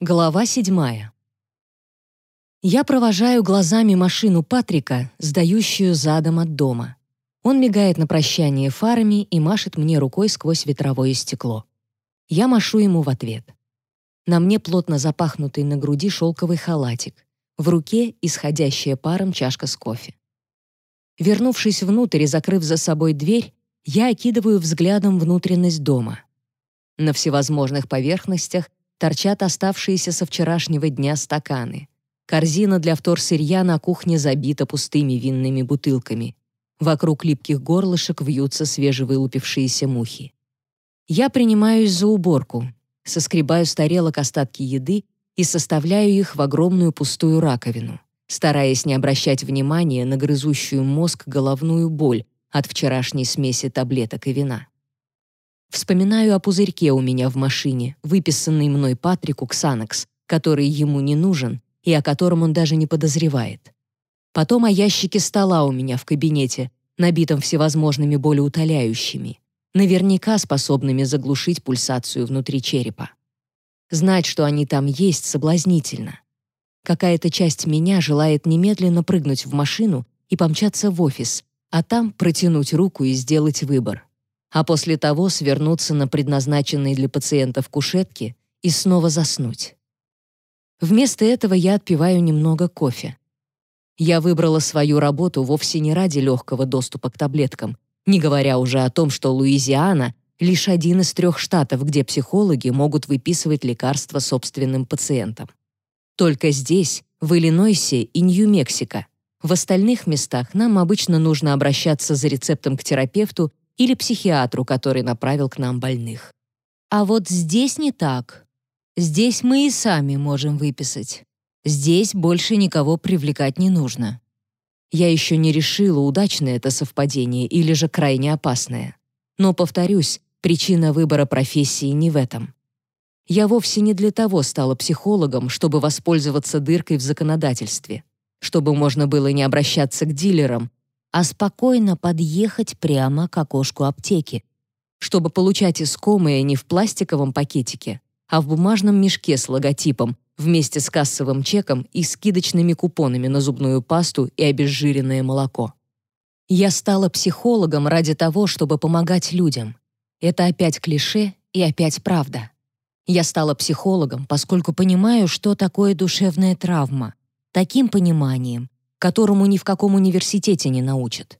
Глава седьмая. Я провожаю глазами машину Патрика, сдающую задом от дома. Он мигает на прощание фарами и машет мне рукой сквозь ветровое стекло. Я машу ему в ответ. На мне плотно запахнутый на груди шелковый халатик. В руке исходящая паром чашка с кофе. Вернувшись внутрь и закрыв за собой дверь, я окидываю взглядом внутренность дома. На всевозможных поверхностях торчат оставшиеся со вчерашнего дня стаканы. Корзина для вторсырья на кухне забита пустыми винными бутылками. Вокруг липких горлышек вьются свежевылупившиеся мухи. Я принимаюсь за уборку, соскребаю с тарелок остатки еды и составляю их в огромную пустую раковину, стараясь не обращать внимания на грызущую мозг головную боль от вчерашней смеси таблеток и вина. Вспоминаю о пузырьке у меня в машине, выписанный мной Патрику Ксанакс, который ему не нужен и о котором он даже не подозревает. Потом о ящике стола у меня в кабинете, набитом всевозможными болеутоляющими, наверняка способными заглушить пульсацию внутри черепа. Знать, что они там есть, соблазнительно. Какая-то часть меня желает немедленно прыгнуть в машину и помчаться в офис, а там протянуть руку и сделать выбор а после того свернуться на предназначенной для пациентов кушетке и снова заснуть. Вместо этого я отпиваю немного кофе. Я выбрала свою работу вовсе не ради легкого доступа к таблеткам, не говоря уже о том, что Луизиана — лишь один из трех штатов, где психологи могут выписывать лекарства собственным пациентам. Только здесь, в Иллинойсе и Нью-Мексико. В остальных местах нам обычно нужно обращаться за рецептом к терапевту или психиатру, который направил к нам больных. А вот здесь не так. Здесь мы и сами можем выписать. Здесь больше никого привлекать не нужно. Я еще не решила, удачное это совпадение или же крайне опасное. Но, повторюсь, причина выбора профессии не в этом. Я вовсе не для того стала психологом, чтобы воспользоваться дыркой в законодательстве, чтобы можно было не обращаться к дилерам, а спокойно подъехать прямо к окошку аптеки, чтобы получать искомое не в пластиковом пакетике, а в бумажном мешке с логотипом вместе с кассовым чеком и скидочными купонами на зубную пасту и обезжиренное молоко. Я стала психологом ради того, чтобы помогать людям. Это опять клише и опять правда. Я стала психологом, поскольку понимаю, что такое душевная травма. Таким пониманием которому ни в каком университете не научат.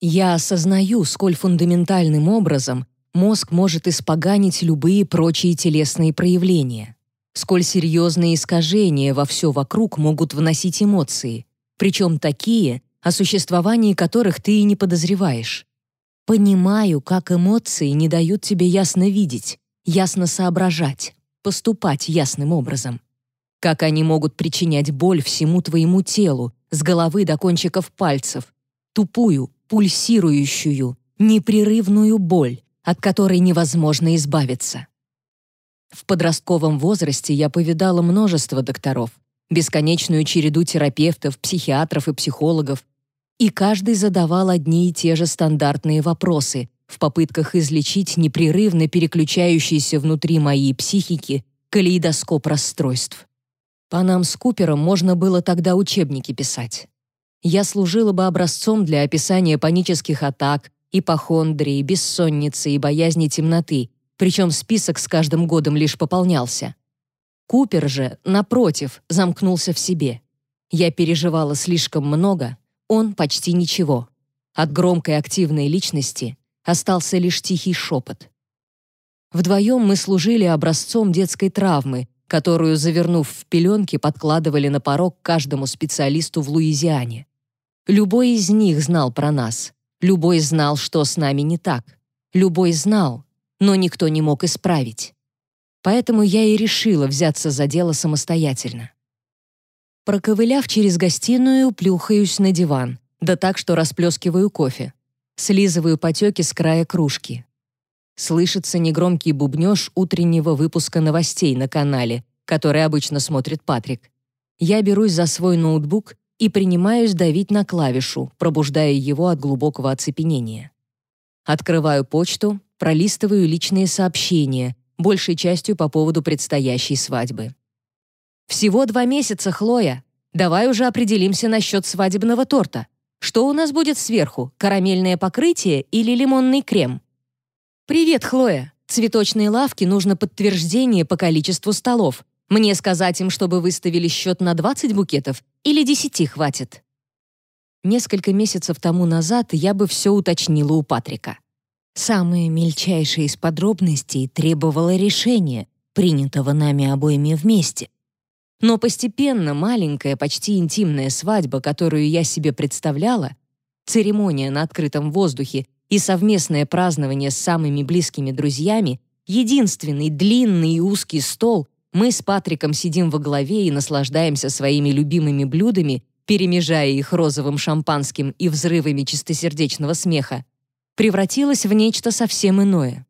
Я осознаю, сколь фундаментальным образом мозг может испоганить любые прочие телесные проявления, сколь серьезные искажения во все вокруг могут вносить эмоции, причем такие, о существовании которых ты и не подозреваешь. Понимаю, как эмоции не дают тебе ясно видеть, ясно соображать, поступать ясным образом. Как они могут причинять боль всему твоему телу, с головы до кончиков пальцев, тупую, пульсирующую, непрерывную боль, от которой невозможно избавиться. В подростковом возрасте я повидала множество докторов, бесконечную череду терапевтов, психиатров и психологов, и каждый задавал одни и те же стандартные вопросы в попытках излечить непрерывно переключающийся внутри моей психики калейдоскоп расстройств. По нам с Купером можно было тогда учебники писать. Я служила бы образцом для описания панических атак, ипохондрии, бессонницы и боязни темноты, причем список с каждым годом лишь пополнялся. Купер же, напротив, замкнулся в себе. Я переживала слишком много, он почти ничего. От громкой активной личности остался лишь тихий шепот. Вдвоем мы служили образцом детской травмы, которую, завернув в пеленки, подкладывали на порог каждому специалисту в Луизиане. Любой из них знал про нас. Любой знал, что с нами не так. Любой знал, но никто не мог исправить. Поэтому я и решила взяться за дело самостоятельно. Проковыляв через гостиную, плюхаюсь на диван, да так, что расплескиваю кофе. Слизываю потеки с края кружки. Слышится негромкий бубнёж утреннего выпуска новостей на канале, который обычно смотрит Патрик. Я берусь за свой ноутбук и принимаюсь давить на клавишу, пробуждая его от глубокого оцепенения. Открываю почту, пролистываю личные сообщения, большей частью по поводу предстоящей свадьбы. Всего два месяца, Хлоя. Давай уже определимся насчет свадебного торта. Что у нас будет сверху, карамельное покрытие или лимонный крем? Привет, Хлоя. Цветочной лавке нужно подтверждение по количеству столов. Мне сказать им, чтобы выставили счет на 20 букетов или 10 хватит? Несколько месяцев тому назад я бы все уточнила у Патрика. Самое мельчайшее из подробностей требовало решения, принятого нами обоими вместе. Но постепенно маленькая, почти интимная свадьба, которую я себе представляла, церемония на открытом воздухе и совместное празднование с самыми близкими друзьями, единственный длинный и узкий стол, мы с Патриком сидим во главе и наслаждаемся своими любимыми блюдами, перемежая их розовым шампанским и взрывами чистосердечного смеха, превратилась в нечто совсем иное.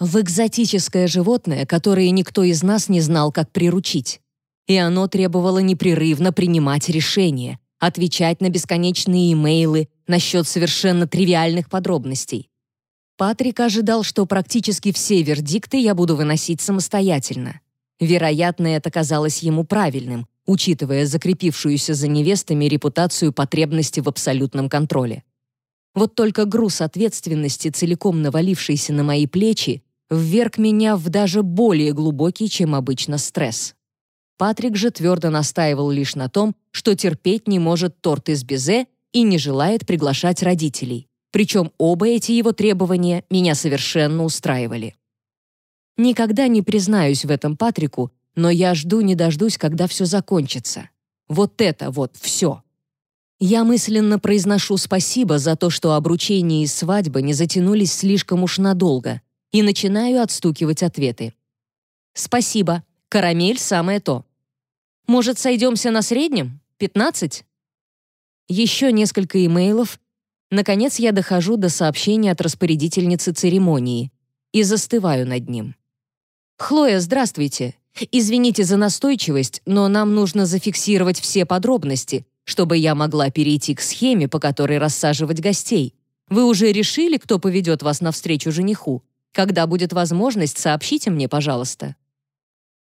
В экзотическое животное, которое никто из нас не знал, как приручить и оно требовало непрерывно принимать решения, отвечать на бесконечные имейлы насчет совершенно тривиальных подробностей. Патрик ожидал, что практически все вердикты я буду выносить самостоятельно. Вероятно, это казалось ему правильным, учитывая закрепившуюся за невестами репутацию потребности в абсолютном контроле. Вот только груз ответственности, целиком навалившийся на мои плечи, вверг меня в даже более глубокий, чем обычно, стресс. Патрик же твердо настаивал лишь на том, что терпеть не может торт из безе и не желает приглашать родителей. Причем оба эти его требования меня совершенно устраивали. Никогда не признаюсь в этом Патрику, но я жду не дождусь, когда все закончится. Вот это вот все. Я мысленно произношу спасибо за то, что обручение и свадьба не затянулись слишком уж надолго, и начинаю отстукивать ответы. Спасибо. Карамель самое то. Может, сойдемся на среднем? 15? Еще несколько имейлов. Наконец я дохожу до сообщения от распорядительницы церемонии и застываю над ним. «Хлоя, здравствуйте. Извините за настойчивость, но нам нужно зафиксировать все подробности, чтобы я могла перейти к схеме, по которой рассаживать гостей. Вы уже решили, кто поведет вас навстречу жениху? Когда будет возможность, сообщите мне, пожалуйста».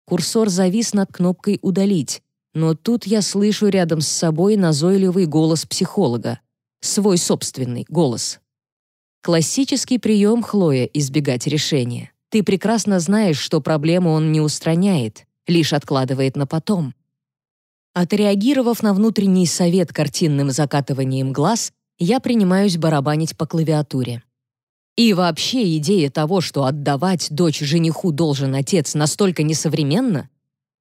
Курсор завис над кнопкой «Удалить», но тут я слышу рядом с собой назойливый голос психолога. Свой собственный голос. Классический прием Хлоя — избегать решения. Ты прекрасно знаешь, что проблему он не устраняет, лишь откладывает на потом. Отреагировав на внутренний совет картинным закатыванием глаз, я принимаюсь барабанить по клавиатуре. И вообще идея того, что отдавать дочь жениху должен отец, настолько несовременна.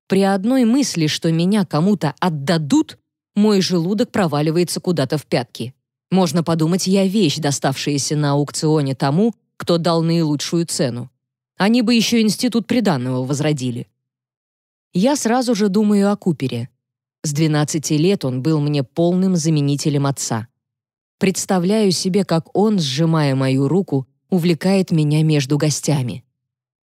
При одной мысли, что меня кому-то отдадут, мой желудок проваливается куда-то в пятки. Можно подумать, я вещь, доставшаяся на аукционе тому, кто дал наилучшую цену. Они бы еще институт приданного возродили. Я сразу же думаю о Купере. С 12 лет он был мне полным заменителем отца. Представляю себе, как он, сжимая мою руку, увлекает меня между гостями.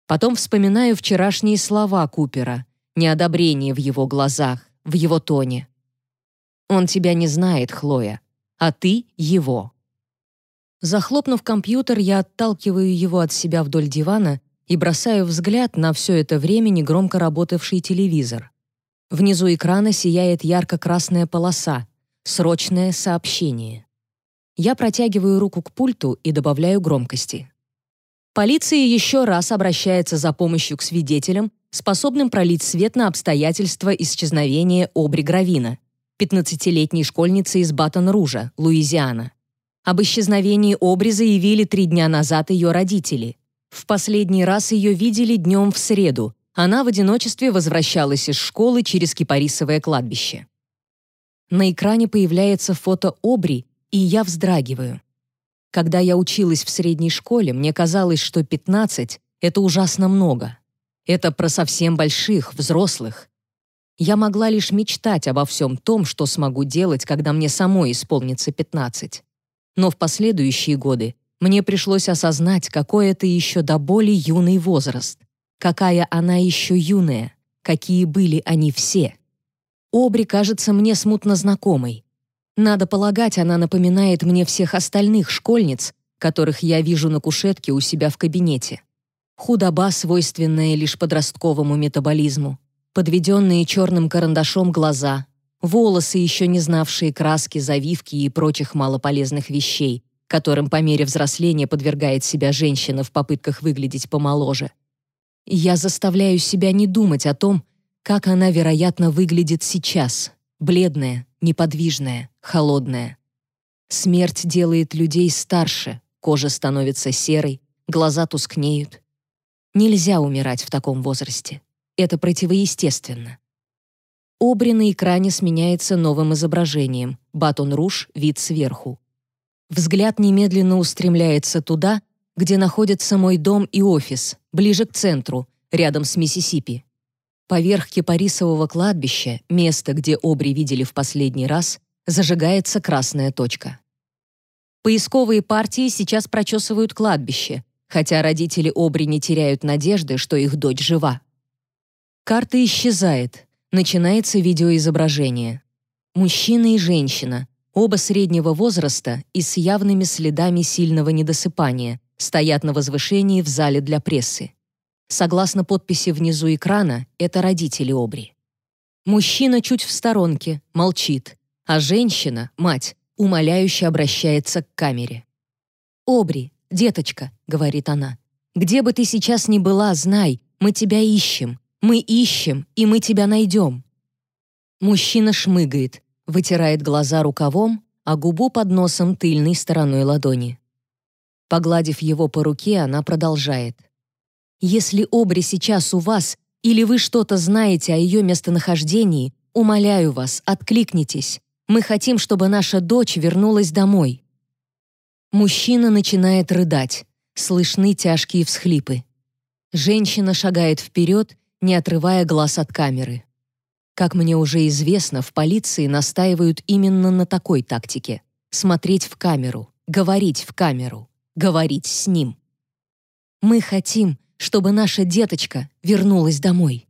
Потом вспоминаю вчерашние слова Купера, неодобрение в его глазах, в его тоне. «Он тебя не знает, Хлоя, а ты — его». Захлопнув компьютер, я отталкиваю его от себя вдоль дивана и бросаю взгляд на все это время негромко работавший телевизор. Внизу экрана сияет ярко-красная полоса «Срочное сообщение». Я протягиваю руку к пульту и добавляю громкости. Полиция еще раз обращается за помощью к свидетелям, способным пролить свет на обстоятельства исчезновения Обри Гравина, 15-летней школьницы из Батон-Ружа, Луизиана. Об исчезновении Обри заявили три дня назад ее родители. В последний раз ее видели днем в среду. Она в одиночестве возвращалась из школы через Кипарисовое кладбище. На экране появляется фото Обри и я вздрагиваю. Когда я училась в средней школе, мне казалось, что 15 — это ужасно много. Это про совсем больших, взрослых. Я могла лишь мечтать обо всем том, что смогу делать, когда мне самой исполнится 15. Но в последующие годы мне пришлось осознать, какой это еще до боли юный возраст. Какая она еще юная, какие были они все. Обри кажется мне смутно знакомой. Надо полагать, она напоминает мне всех остальных школьниц, которых я вижу на кушетке у себя в кабинете. Худоба, свойственная лишь подростковому метаболизму. подведенные черным карандашом глаза, волосы, еще не знавшие краски, завивки и прочих малополезных вещей, которым по мере взросления подвергает себя женщина в попытках выглядеть помоложе. Я заставляю себя не думать о том, как она, вероятно, выглядит сейчас, бледная, неподвижная, холодная. Смерть делает людей старше, кожа становится серой, глаза тускнеют. Нельзя умирать в таком возрасте. Это противоестественно. Обри на экране сменяется новым изображением. Батон-Руж, вид сверху. Взгляд немедленно устремляется туда, где находится мой дом и офис, ближе к центру, рядом с Миссисипи. Поверх кипарисового кладбища, место, где Обри видели в последний раз, зажигается красная точка. Поисковые партии сейчас прочесывают кладбище, хотя родители Обри не теряют надежды, что их дочь жива. Карта исчезает, начинается видеоизображение. Мужчина и женщина, оба среднего возраста и с явными следами сильного недосыпания, стоят на возвышении в зале для прессы. Согласно подписи внизу экрана, это родители Обри. Мужчина чуть в сторонке, молчит, а женщина, мать, умоляюще обращается к камере. «Обри, деточка», — говорит она, — «где бы ты сейчас ни была, знай, мы тебя ищем, мы ищем, и мы тебя найдем». Мужчина шмыгает, вытирает глаза рукавом, а губу под носом тыльной стороной ладони. Погладив его по руке, она продолжает. Если Обри сейчас у вас или вы что-то знаете о ее местонахождении, умоляю вас, откликнитесь. Мы хотим, чтобы наша дочь вернулась домой». Мужчина начинает рыдать. Слышны тяжкие всхлипы. Женщина шагает вперед, не отрывая глаз от камеры. Как мне уже известно, в полиции настаивают именно на такой тактике — смотреть в камеру, говорить в камеру, говорить с ним. Мы хотим, чтобы наша деточка вернулась домой.